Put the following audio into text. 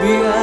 比爱。